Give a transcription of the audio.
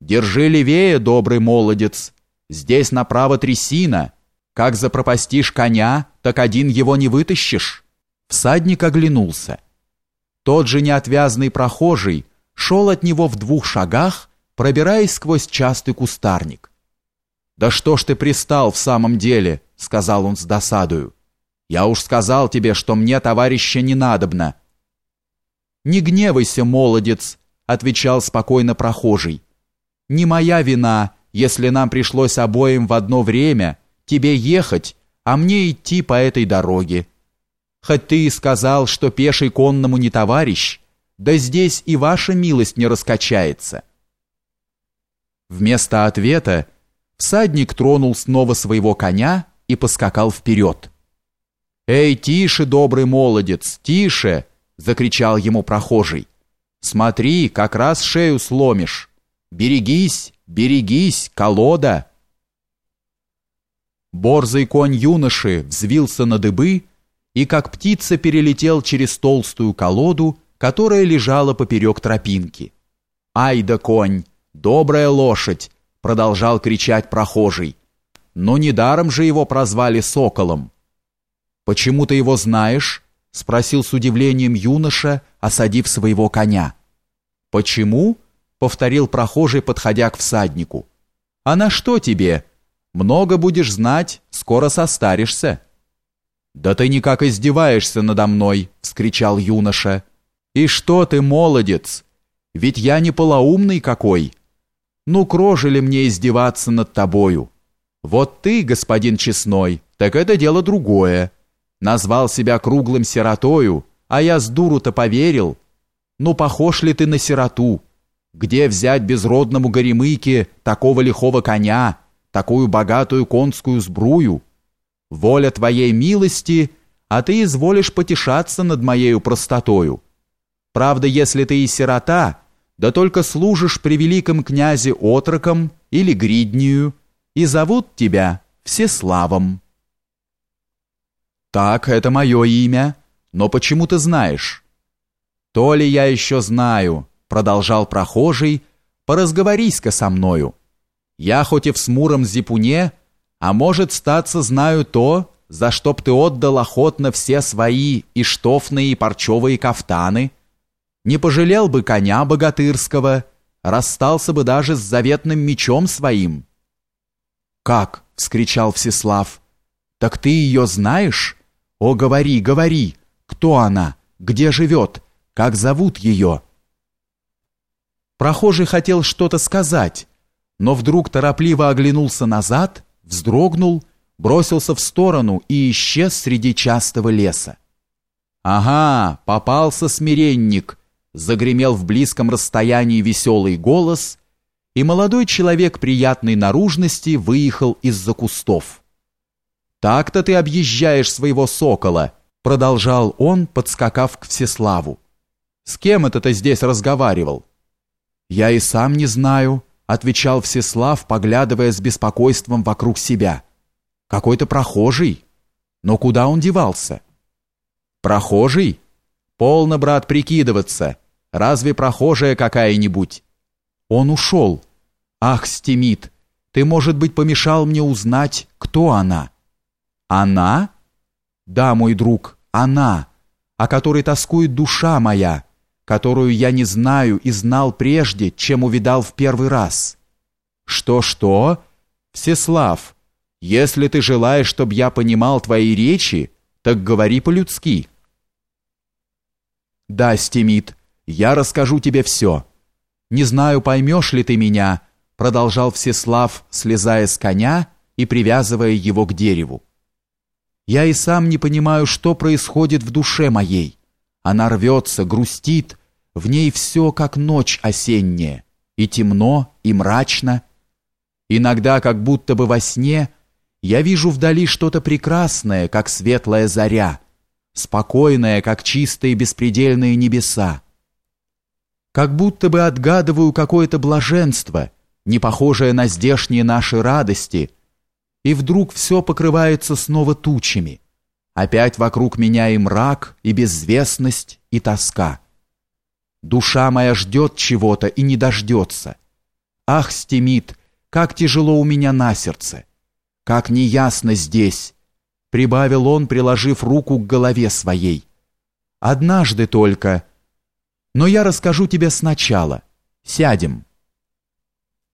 Держи левее, добрый молодец. Здесь направо трясина. Как запропастишь коня, так один его не вытащишь. Всадник оглянулся. Тот же неотвязный прохожий шел от него в двух шагах, пробираясь сквозь частый кустарник. «Да что ж ты пристал в самом деле?» — сказал он с досадою. «Я уж сказал тебе, что мне товарища не надобно». «Не гневайся, молодец», — отвечал спокойно прохожий. «Не моя вина, если нам пришлось обоим в одно время, тебе ехать, а мне идти по этой дороге. Хоть ты и сказал, что пеший конному не товарищ, да здесь и ваша милость не раскачается». Вместо ответа всадник тронул снова своего коня и поскакал вперед. «Эй, тише, добрый молодец, тише!» — закричал ему прохожий. «Смотри, как раз шею сломишь! Берегись, берегись, колода!» Борзый конь юноши взвился на дыбы и, как птица, перелетел через толстую колоду, которая лежала поперек тропинки. «Ай да конь! Добрая лошадь!» — продолжал кричать прохожий. «Но недаром же его прозвали соколом». «Почему ты его знаешь?» — спросил с удивлением юноша, осадив своего коня. «Почему?» — повторил прохожий, подходя к всаднику. «А на что тебе? Много будешь знать, скоро состаришься». «Да ты никак издеваешься надо мной!» — вскричал юноша. «И что ты, молодец? Ведь я не полоумный какой. Ну, крожили мне издеваться над тобою. Вот ты, господин честной, так это дело другое. Назвал себя круглым сиротою, а я с дуру-то поверил. Ну, похож ли ты на сироту? Где взять безродному горемыке такого лихого коня, такую богатую конскую сбрую? Воля твоей милости, а ты изволишь потешаться над моею простотою. Правда, если ты и сирота, да только служишь при великом князе отроком или гриднию, и зовут тебя Всеславом. «Так, это мое имя. Но почему ты знаешь?» «То ли я еще знаю», — продолжал прохожий, «поразговорись-ка со мною. Я хоть и в смуром зипуне, а может, статься знаю то, за что б ты отдал охотно все свои и штофные и парчевые кафтаны, не пожалел бы коня богатырского, расстался бы даже с заветным мечом своим». «Как?» — вскричал Всеслав. «Так ты ее знаешь?» «О, говори, говори! Кто она? Где живет? Как зовут ее?» Прохожий хотел что-то сказать, но вдруг торопливо оглянулся назад, вздрогнул, бросился в сторону и исчез среди частого леса. «Ага, попался смиренник!» загремел в близком расстоянии веселый голос, и молодой человек приятной наружности выехал из-за кустов. «Так-то ты объезжаешь своего сокола», продолжал он, подскакав к Всеславу. «С кем это ты здесь разговаривал?» «Я и сам не знаю», отвечал Всеслав, поглядывая с беспокойством вокруг себя. «Какой-то прохожий. Но куда он девался?» «Прохожий? Полно, брат, прикидываться. Разве прохожая какая-нибудь?» «Он ушел. Ах, Стимит, ты, может быть, помешал мне узнать, кто она?» Она? Да, мой друг, она, о которой тоскует душа моя, которую я не знаю и знал прежде, чем увидал в первый раз. Что-что? Всеслав, если ты желаешь, чтобы я понимал твои речи, так говори по-людски. Да, Стимит, я расскажу тебе все. Не знаю, поймешь ли ты меня, продолжал Всеслав, слезая с коня и привязывая его к дереву. Я и сам не понимаю, что происходит в душе моей. Она рвется, грустит, в ней все как ночь осенняя, и темно, и мрачно. Иногда, как будто бы во сне, я вижу вдали что-то прекрасное, как светлая заря, спокойное, как чистые беспредельные небеса. Как будто бы отгадываю какое-то блаженство, не похожее на здешние наши радости — и вдруг все покрывается снова тучами. Опять вокруг меня и мрак, и безвестность, и тоска. Душа моя ждет чего-то и не дождется. Ах, Стимит, как тяжело у меня на сердце! Как неясно здесь!» Прибавил он, приложив руку к голове своей. «Однажды только. Но я расскажу тебе сначала. Сядем».